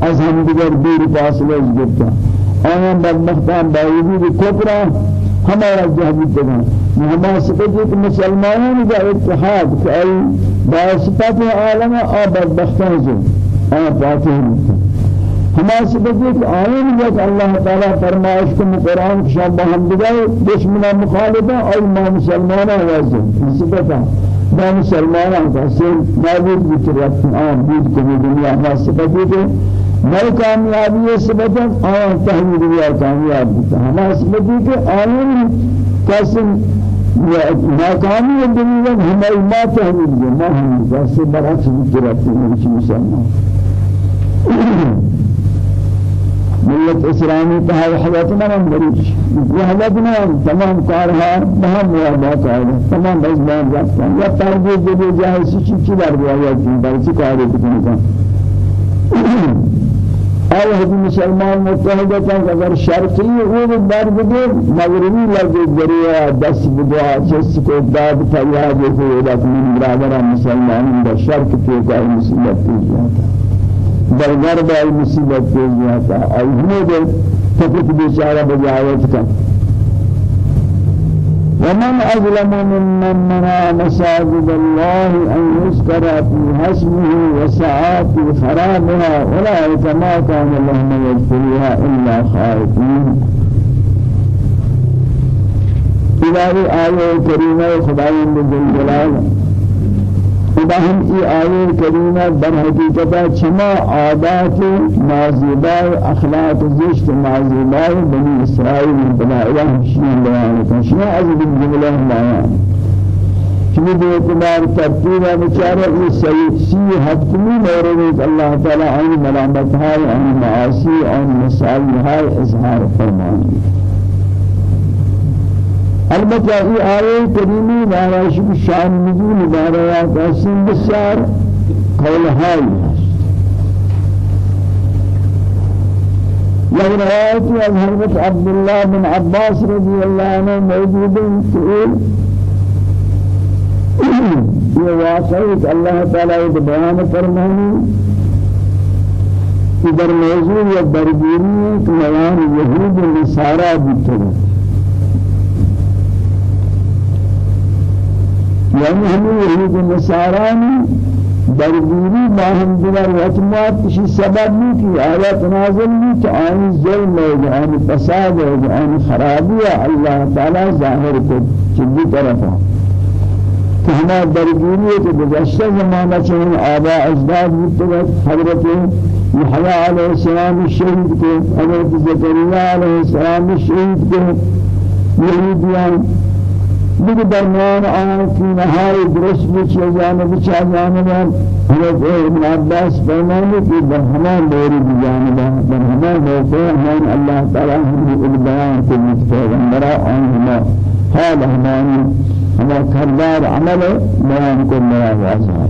از هم دیگر دور فاصله گفتا آیان بدبختان باوجود کفر ہمارا جہد دگا ہمارا سپتی کہ مسلمانوں کا اتحاد کہ ای باسطت عالم آباد بختان جو آیا پاتح ہوتا ہما سبب ایک آئین جب اللہ تعالیٰ فرمائش کو قرآن شب ہم دگائے دشمنہ مخالفہ اور ما مسلمانہ وزن سبتا ما مسلمانہ فاسل نابود بکرت آن بود کو دنیا ہما سبب ایک نئے کامیابی سبتا آن تحویل دنیا کامیاب بتا ہما سبب ایک آئین کسی ناکامی دنیا ہماری ما تحویل دنیا ما ہم کسی برعکس بکرت مسلمان. ملت اسلامی تها وحدت نام بریش. وحدت نام تمام کارها بهم موافقت آیا تمام بزمان رفتن. یا تربیت دیگه جای چی چی در بیاید؟ چی برای چی کاری آیا هدی مسلمان متحد کن اگر شرقی أو بر بده مغربی لگه دریا دست بدعا چیز کو داد فریاد کو ادات من برادر مسلمان در شرق تو کار مصیبت پیش جاتا در غرب مصیبت پیش آتا آی همه تفت بیچاره بجایت کن. ومن أظلم ممن منع مساجد الله أن يذكر في اسمه وسعى في خرابها أولئك ما كان لهم يدخلها إلا خائفين. إلهي آية كريمة خداوند جل خدا ہم ای آیے کریمہ در حقیقت چما عادات نازیبای اخلاق زشت نازیبای بنی اسرائیل بنا الہ شیئن بیان کن. شیئن از بالجملہ بیان. چمی دو اعتبار ترتیب بچارہ ای سید سی حتمی مورد اللہ تعالی عین ملامت ہے عین معاصی عین مسائل ہے اظہار فرمانی البته این آیه کریمی دارایش شان نزول دارایات اسم بسیار قول های یہ روایت از حضرت عبدالله بن عباس رضی اللہ عنہ موجود ہے یہ واقعی اللہ تعالی بیان فرمانی کہ در موضوع یا درگیری کہ بیان یہود و نصارہ یعنی ہمیں یہود نصارانی درگیری باہم دیگر وطمات کسی سبب نہیں کی آیات نازل نہیں کہ آنی ظلم ہے آنی فساد ہے آنی خرابی ہے اللہ تعالی ظاہر کو چلی طرفا کہ ہمیں درگیری ہے کہ گزشتہ زمانہ چون آبا اجداد متبت حضرت یحییٰ علیہ السلام الشہید کو حضرت زکریہ علیہ السلام الشہید کو یہودیان دیگر درمیان آن کی نهایی درست بیچ جانب چه جانب حضرت ابن عباس فرمانے کہ در ہمان دوری جانب در ہمان موقع ہمان اللہ تعالی ہم بیان کو متفیغمبرہ آن ہما حال ہمانی ہما کردار عمل بیان کو میرا واضح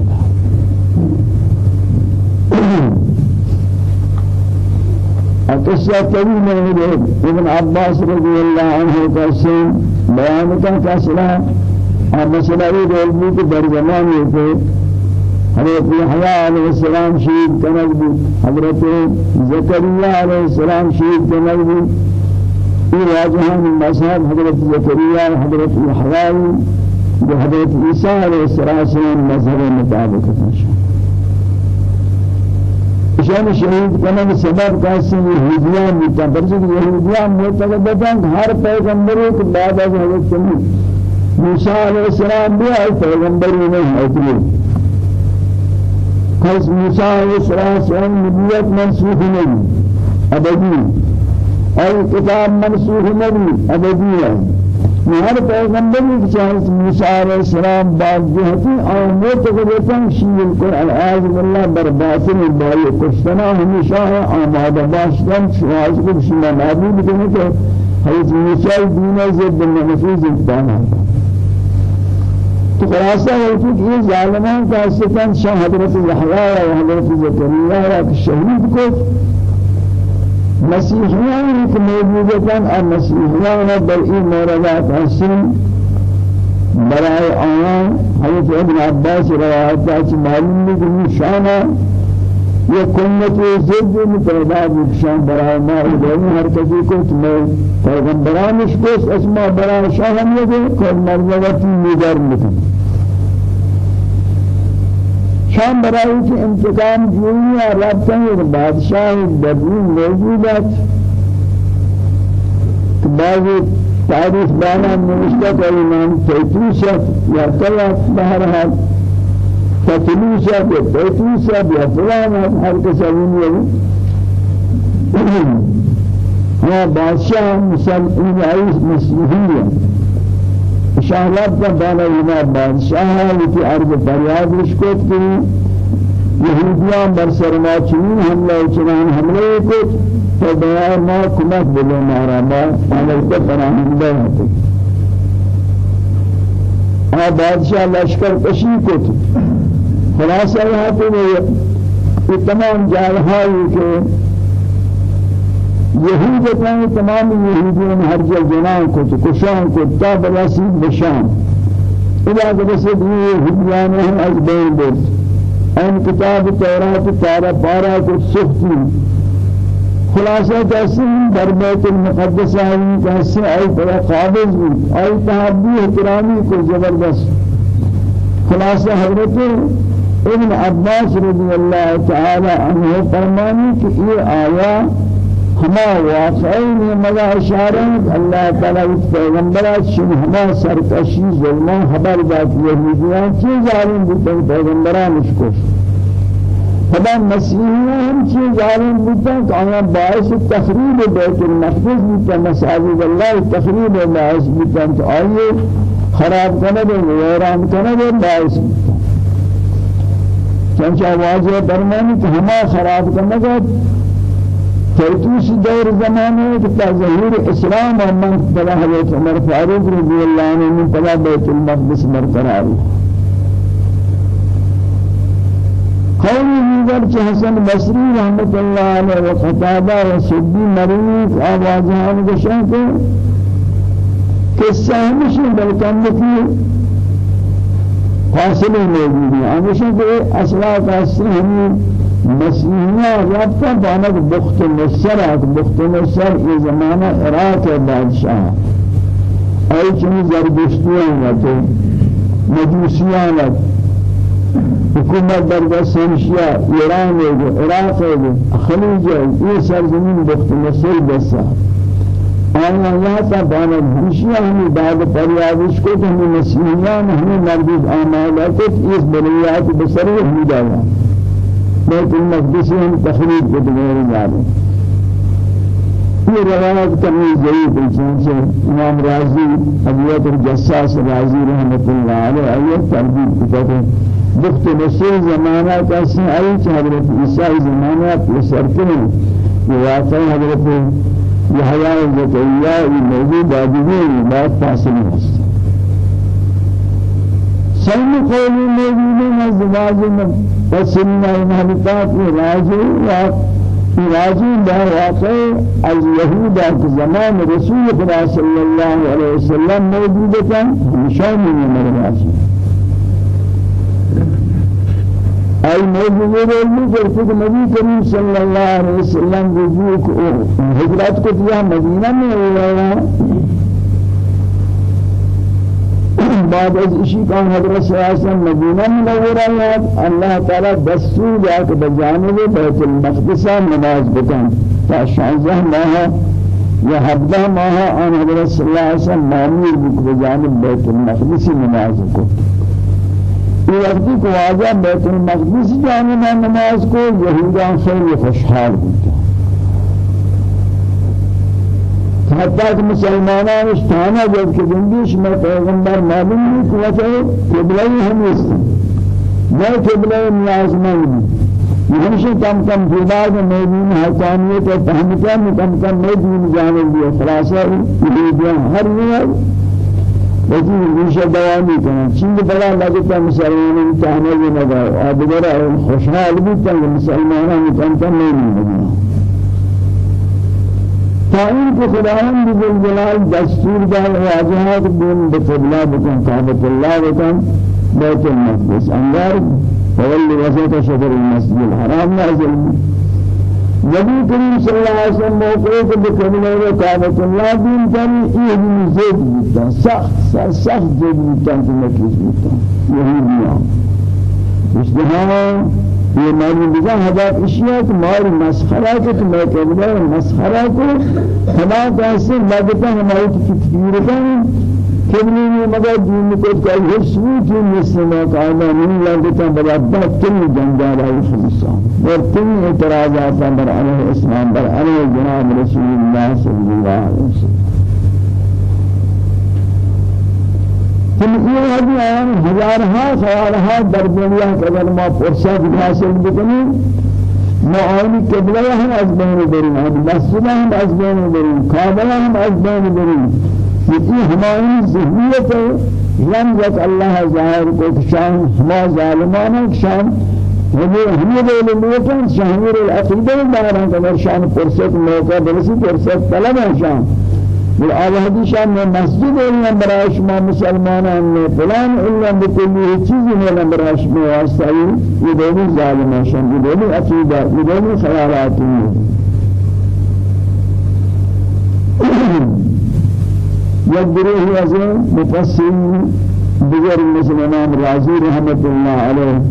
قصہ طویل ہے ابن عباس عنہ کا سین بیان کا فیصلہ اور مسئلہ یہ ہے کہ در زمان کہ حضرت يحيى عليه السلام شهيد كنبي حضرت زكريا عليه السلام شهيد كنبي في واجهان المذهب حضرت زكريا حضرت يحيى وحضرت عيسى عليه السلام مذهب المطابق تنشأ شان شهید کنه سبب کاسی یهودیان میتن برچه یهودیان معتقدن هر پیغمبری که بعد از حضرت موسی علیه السلام بھی پیغمبری نہیں ہے پس موسی علیہ السلام نبوت منسوخ نہیں ابدی. اور کتاب منسوخ نہیں ابدی. ہے ہر پیغمبر کی چاہت موسی علیہ السلام بعد جہتی اور معتقدتاً شیل کو العاذ باللہ برباطن بائی کشتنا ہمیشہ ہے آمادہ باشتن شواز کو شما معبود کرنے کہ حضرت موسی دین زد نفیز انتبانا تو خلاصہ ہے کہ یہ ظالمان کا استن شاہ حضرت یحییٰ و حضرت زکریا و شہید کو مسیحیان که موجودتن ام مسیحیان در این موردات هستن برای آن حضرت ابن عباس روایت داشت معلوم نیست شانا یہ کنت زد پیدا بکشان برای ما. ادھر ہر کسی کو تمہیں پیغمبرانش کو اسما برای شاہ ہم یہ کہ نگر مکن شام برای که انتقام جوئی و رابطه بادشاہ بدین موجودت بعض تاریخ دانا نوشته که امام تیتوسف یا کلاف بهرحال تتلوسف یا تیتوسف یا فلان هر کسی این یا بادشاہ مسلم رئیس مسیحی شاہلاب کا بالا اینا بادشاہ ہے کہ عرض فریاد رشکوت کی یہودیان بر سرما چنین حملہ چنان حملے کو تو بیار ما کمک بلو مارا ما عمل کو فراہمدہ ہوتے آ بادشاہ لشکر کشی کو خلاصہ یہاں تو تمام جارہائی کے یهود کہیں تمام یہودیوں ہر جگہ جنان کو کشان کو تا برسید بشام اذا رسید یہ یہودیان ہم از بین برد. آن کتاب تورات تارا پارا کو سختی. خلاصہ کیسے در بیت المقدس آئی کیسے آئی پر قابض بھی آئی تحبی احترامی کو زبردست. خلاصہ حضرت ابن عباس رضی اللہ تعالی عنہ فرمانی کہ یہ آیا ہما واقعین مگا اشارہ اللہ تعالی اس پیغمبرات شن ہما سرکشی ظلمان خبر داد یہودیان چیز ظالم بودن پیغمبران اس کو؟ خدا مسیحیان ہم چیز ظالم بودن کہ آیا باعث تخریب بیت المقدس بودن مساجد اللہ تخریب باعث بودن تو آئیے خراب کرنے دیں ویران کرنے دیں باعث بودن. چنچہ واضح برمانی کہ ہما خراب کرنے دیں فیتوس دور زمانے کہ ظهور اسلام و من بلا حضرت عمر فاروق رضی اللہ عنہ من بلا بیت المقدس برقرار قوم دیگر کہ حسن بصری رحمت اللہ علیہ و قتادہ و سدی مریض آوازان گشن کو قصہ ہمشہ بلکن کی فاصلے موجود ہیں ہمیں مسیحیہ رابطہ بانک بخت مصر ہے بخت مصر یہ زمانہ عراق بادشاہ ای چنی زرگشتیاں ہوتے مجوسیاں حکومت در دستانشیا ایران ہے جو عراق جو خلیج ہے یہ سرزمین بخت مصر دستا آیا اللہ بانک ہمشیاں ہمیں بعد پریادش کو تو مسیحیان ہمیں مردود آمالہ کو اس بلیات بسر ہمی دایا بیت المقدس کو دغیر جارے یہ روایت کمی ضعیف انسان سے امام راضی ابیت الجساس اللہ علیہ آیت تربیت کتاب بخت نصیر زمانہ کا سن آئی کہ حضرت عیسیٰ زمانہ پسر کریں یہ واقع حضرت یحیاء زکریہ موجود آدمی بات فاصل ہے۔ سلم قولی موجود ہے زواج میں وسنة المهلكات راجع راجع لا واقع اليهود في زمان رسول الله صلى الله عليه وسلم موجودة مشان من المراجع أي موجود علمي جرت النبي كريم صلى الله عليه وسلم هجرات کو دیا مدینہ میں ہوا بعد از اشی کان حضرت صلی اللہ علیہ وسلم مدینہ منورہ ہے اللہ تعالی دستور دیا کہ بجانب بیت المقدس نماز بکن تا شانزہ ماہ یا ہفتہ ماہ آن حضرت صلی اللہ علیہ وسلم معمول بک بجانب بیت المقدس نماز کو یہ وقتی کو واجہ بیت المقدس جانب نماز کو یہودان خیلی خوشحال ہوتا حتی کہ مسلمانان اشتانا جب کہ زندیش میں پیغمبر معلوم نہیں کہ وجہ قبلہ ہم اس میں قبلہ نیاز مند ہمیشہ کم کم جداد میدین حقانیت و فهمتا کم کم میدین جانب دیا خلاصہ یہ ہر نیاز لیکن ریشہ دوانی کرنا چند بڑا لگتا مسلمانوں تاہنے بھی نگا آدھگرہ خوشحال بھی مسلمانوں کم کم نہیں فإن خداوند ذل جلال دستور دار واجهات بين بقبلة بكم كعبة الله بكم بيت المقدس. أنجار فولي وسط شطر المسجد الحرام نازل. نبی کریم صلی اللہ علیہ وسلم موقع کو بقبلة كعبة الله دين كان إيه زيد جدا سخت سخت زيد جدا في مكة جدا يهي بيان اشتهار یہ معلوم بجا حضرت اشیاء کہ مار مسخرہ کو تو میں کہہ رہا ہوں مسخرہ کو ہما کیسے لگتا ہے ہماری تکفیر کا کبھی نہیں؟ مگر دین کو کہ ہر سو کی مسلمہ قاعدہ نہیں لگتا بڑا بہت کل جنجال ہے خمسہ اور تم اعتراضات بر علیہ اسلام بر علیہ جناب رسول اللہ صلی اللہ علیہ وسلم۔ تمثيل هذه آيان هزارها سوالها در دنیا قدر ما فرصت حاصل بکنیم معانی قبله هم از بین بریم مسجد هم از بین بریم کعبه هم از بین بریم یہ ہماری ذہنیت ہے لم یک اللہ ظاہر کو شان ہما ظالمان شان ہمیں ہمیں دے لیکن شاہیر العقیدہ داران کہ شان فرصت موقع برسی فرصت طلب شان والآل شان میں مسجد إلا براش ما مسلمان میں فلان إلا بكل چیز میں براش میں واسطہ یہ دونوں ظالم شان یہ دونوں عقیدہ یہ دونوں خیالات ہیں يقدره أزل مفسر بغير المسلمان رازي رحمة الله عليه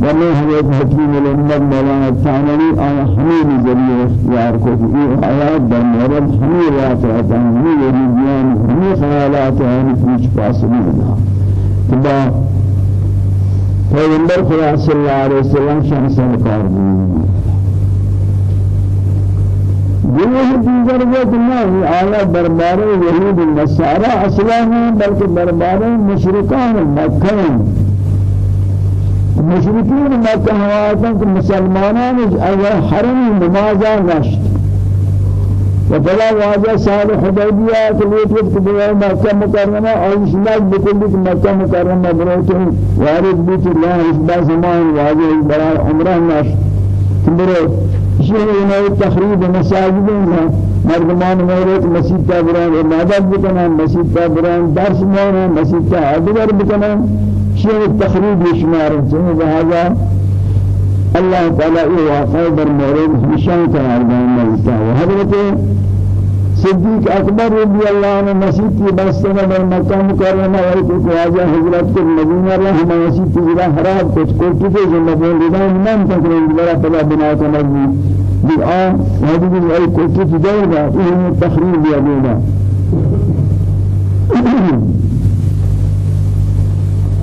ومن حضرت حكيم الأمة مولانا الثانوي آية حميد ذريع اختيار کو في آيات در مورد حميد واقعات حميد رجيان حميد خيالات ہیں کچھ فاصلے نہ تبا پیغمبر خدا صلی اللہ علیہ وسلم شان سے کار دی یہ دیگر وہ نہیں آیا دربار یہود النصارى أصلا نہیں بلکہ دربار مشرکان مکہ مشرکین مکہ ہواتا کہ مسلمانان اگر حرم نمازا نشت. وبلا واجہ سال حدیبیہ کہ لیت کہ بیا مکہ مکرمہ اور اسلاک بکلی کہ مکہ مکرمہ بروتے وارد بیت اللہ اس با زمان واجہ برای عمرہ نشت. برو شیء انہی تخریب مساجد میں مردمان مورد مسجد کا بران بکنن مسجد بران درس مورد مسجد بکنن. شيء التخريب يشمار هذا الله تعالى واقع در مورد نشان كان ملتا وحضرت صدیق اکبر رضی اللہ عنہ مسجد کی بستہ در مکہ مکرمہ اور کو واجہ حضرت کو مدینہ رہ ہم کی جگہ خراب کچھ کو کسی جو مدینہ رضا من تک بڑا بڑا بنا دی آ هذه جگہ یہ تخریب دیا دینا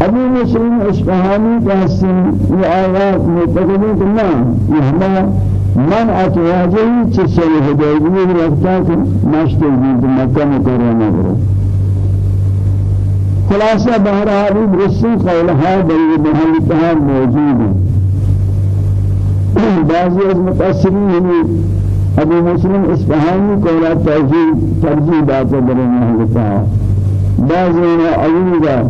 أبو مسلم اصفهانی کا حسن یہ آیات میں تقدیم کرنا من اتواجهی چه هدایتی رفتا کہ مشتل بید مکہ مکرمہ برو خلاصہ بہرحال رسول قولها بل محلتها موجود بعضی از متأثرین ہمیں ابو مسلم اصفهانی قولا ترجیح ترجیح باتا برو محلتها بعضی علیدہ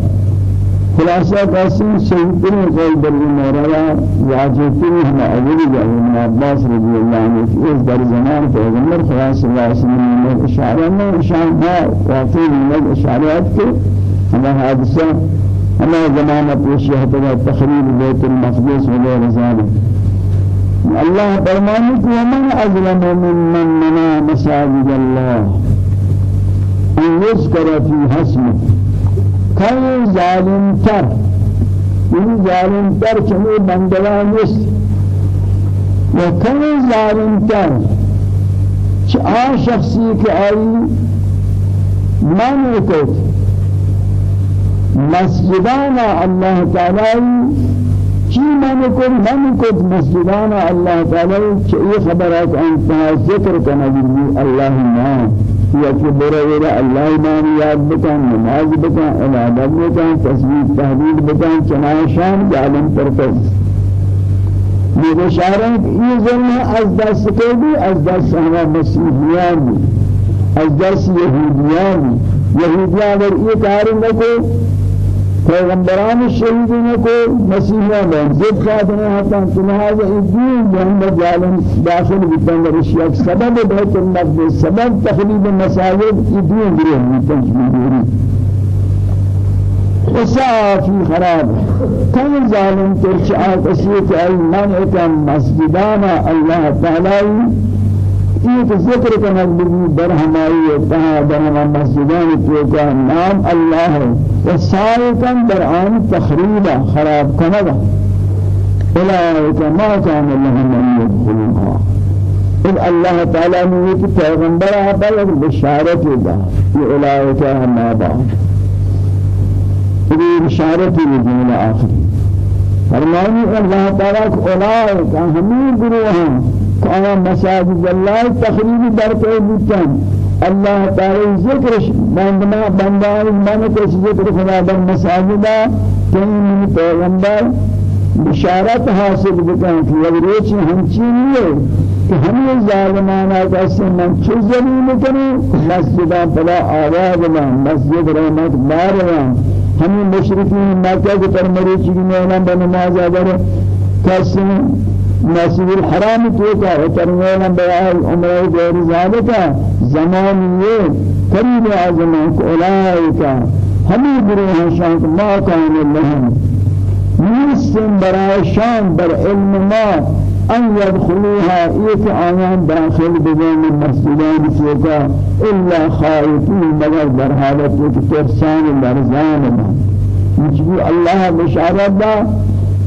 خلاصہ قاسم سیدنا قول در مولانا واجبتن ہم اول جاء ابن عباس رضی اللہ عنہ اس در زمان پیغمبر خدا صلی اللہ وسلم نے اشارہ میں اشارہ واقعی میں اشارات کے ہم حادثہ أما زمانة پیشی حتى تخريب بيت المقدس وغير ذلك الله فرمانك ومن أظلم ممن منع مساجد الله أن يذكر في اسمه كي ظالم تر این ظالم تر چنی بندگان نیست. و کمی ظالم تر چه آن شخصی که آئی من کت مسجدان الله تعالی چی من کت من کت مسجدان الله تعالی چه ای خبرات انتها ذکر کنه الله نام یا کہ برا ویلا اللہ نام یاد بکن نماز بکن عبادت بکن تسبیح تحلیل بکن چنان شان جعلم پرفز یہ بشارہ یہ ظلم از دست کو بھی از دست ہوا مسیحیان بھی از دست یہودیان بھی یہودیان اگر یہ کار نہ کو پیغمبران شهیدین کو مسیحیان ہیں قادر ہیں کہ لہذا الدین محمد عالم داخل بتن رشیا سبب بیت المقدس سبب تخلیب مساجد الدین گروه بتن جمهوری وسافي خراب. كم ظالم ترجع قصيت المنع كم مسجدانا الله تعالى یہ ذکر کرنا بھی در ہماری اتحا در ہم مسجدان تو کا نام اللہ ہے وسائقا در آن تخریبا خراب کنگا اولئک ما كان لهم ان يدخلوها ان الله تعالی نے یہ پیغمبر بلغ بشارت دا یہ اولئک ما بعد یہ بشارت الجملہ آخری. فرمانی اللہ تعالی اولئک ہمیں گروہ ہیں كان مساجد. الله تخريب بركة بيتان الله تعالى ذكر بندنا بندان من كش ذكر خدا بن مساجد. من پیغمبر. بشارت حاصل بکن. کہ اگرچہ ہمچی نہیں ہے کہ ہمیں ظالمانہ کیسے من چیز ضرور کریں مسجدہ بلا آواز میں مسجد رحمت بار ہمیں مشرکین مکہ کے پر مری چیزیں میں نماز اگر کیسے مسجد الحرام توقع وترمينا بيان عمره غير ذلك زمانية قريب أزمان أولئك هم يدرون شان ما كان لهم. يسن براء شان بر علم ما. أن يدخلوها إيك آيان داخل بين المسجدين توقع إلا خائفين مگر در حالة ترسان الأرزان ما. يجب الله بشارة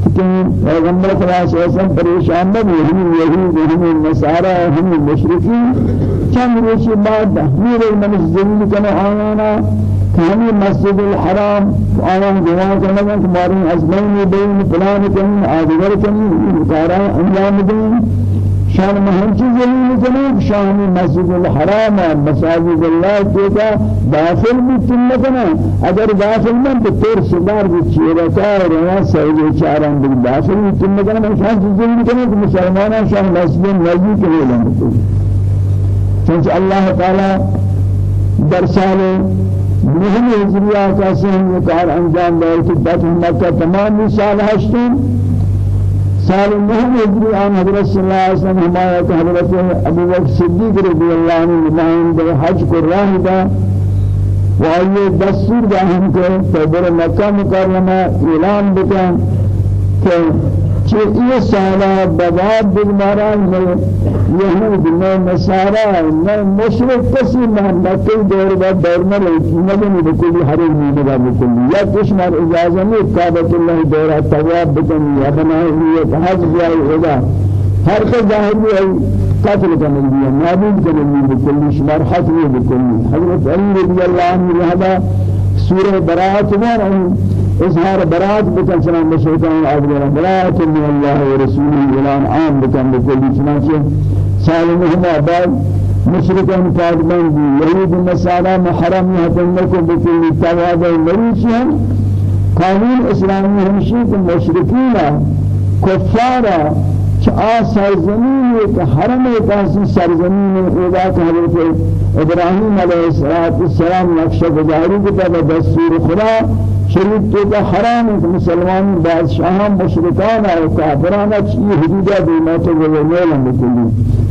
لیکن پیغمبر صلی اللہ علیہ وسلم پریشان نہ ہوئے ہم یہود ہم نصارى ہم مشرکین چند روز بعد تحمیر المسجد کنا آنا کہ مسجد الحرام آنا دعا کرنا کہ ہماری ازمین بین فلان کن آدگر کن کارا انجام دیں شان مهم چیز یہ جناب شان مسجد الحرام مساجد اللہ کا داخل بھی تم نہ اگر داخل میں تو تیر سدار بھی چیرا کا رہا سہی چاران بھی داخل بھی تم نہ کرنا شان کرنا کہ مسلمانوں شان مسجد نبی کے لیے لیں چونکہ اللہ تعالی در سال مهم ہجریہ کا سے ہم یہ کار انجام دے کہ فتح مکہ تمام سال ہشتم سال نهم هجری آن حضرت صلی اللہ علیہ وسلم حمایت حضرت ابو بکر صدیق رضی اللہ عنہ نمائن در حج کو راہ دا و آئیے دستور دا ہم کے تبر مکہ مکرمہ اعلان بکن کہ کہ یہ سالہ بغاد بگماران میں یہود میں نصارہ میں مشرک کسی مکہ دور بعد دور میں رہی مدنی بکلی حرم میں بگا بکلی یا کچھ مار اجازہ نہیں کعبۃ اللہ دورہ تواب بکنی یا بنائے ہوئے حج جائے ہوگا ہر کو ظاہر ہے قتل کرنے دیا نابود کرنے دیا بکلی شمار حتمی بکلی حضرت علی رضی اللہ عنہ لہذا سورہ میں إظهار براءت بكل سلام بشيطان أبدا براءة من الله ورسوله إلان عام بكل بكل سنانشة سالمهم بعد مشركان فاضمان دي يهود النصارى محرم يهتمكم بكل توابع مريشهم قانون اسلامي همشي مشركين كفارا چا سرزمین ایک حرم ایک ایسی سرزمین خدا کہ حضرت ابراہیم علیہ السلام نقشہ گزاری طرح دستور خدا شریف تو کا حرام ہے مسلمان بادشاہان مشرکان اور کافران چی حدود دیمات و ولول ہم بکلی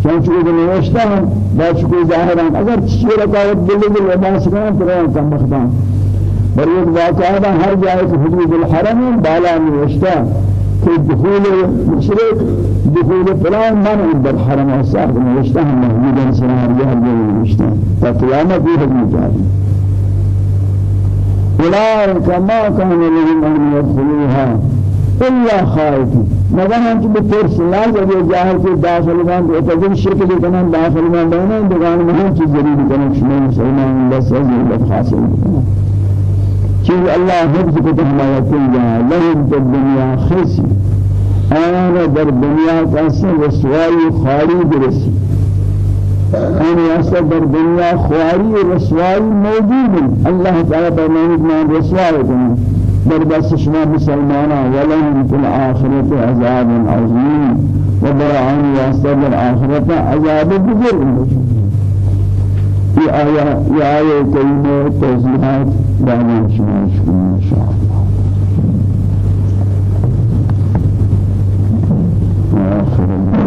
چونچہ وہ نوشتا ہے باش کو ظاہران اگر چی رکاوت دل دل لباس کرنا تو کم بخدان بل یک واقعہ ہر جائے کہ حدود الحرم بالا نوشتا کہ دخول مشرق دخول فلان من در حرم الصاحب نوشتا ہم محمود اللہ علیہ وسلم نوشتا تا قیامت بھی حدود جاری أولئك ما كان لهم أن يدخلوها إلا خائفين. مگر ہم تو ترس لا جب جاہل کے داخل تجن شرک کے کنا داخل نہیں دکان میں ہم چیز ضرور کرنا شما مسلمان بس عزیز حاصل چیز اللہ حفظ کو تو ہمارا کل جہاں لهم في الدنيا خزي آنا در دنیا کا سے رسوائی خالی آن واسطہ در دنیا خواری رسوائی موجود اللہ تعالی فرمائے کہ رسوائی کرنا در بس شما مسلمانا ولهم في الآخرة عذاب عظيم وبرعان ياسر الآخرة عذاب بزرگ في آية يا آية كلمة توضيحات بعد شما شاء الله وآخر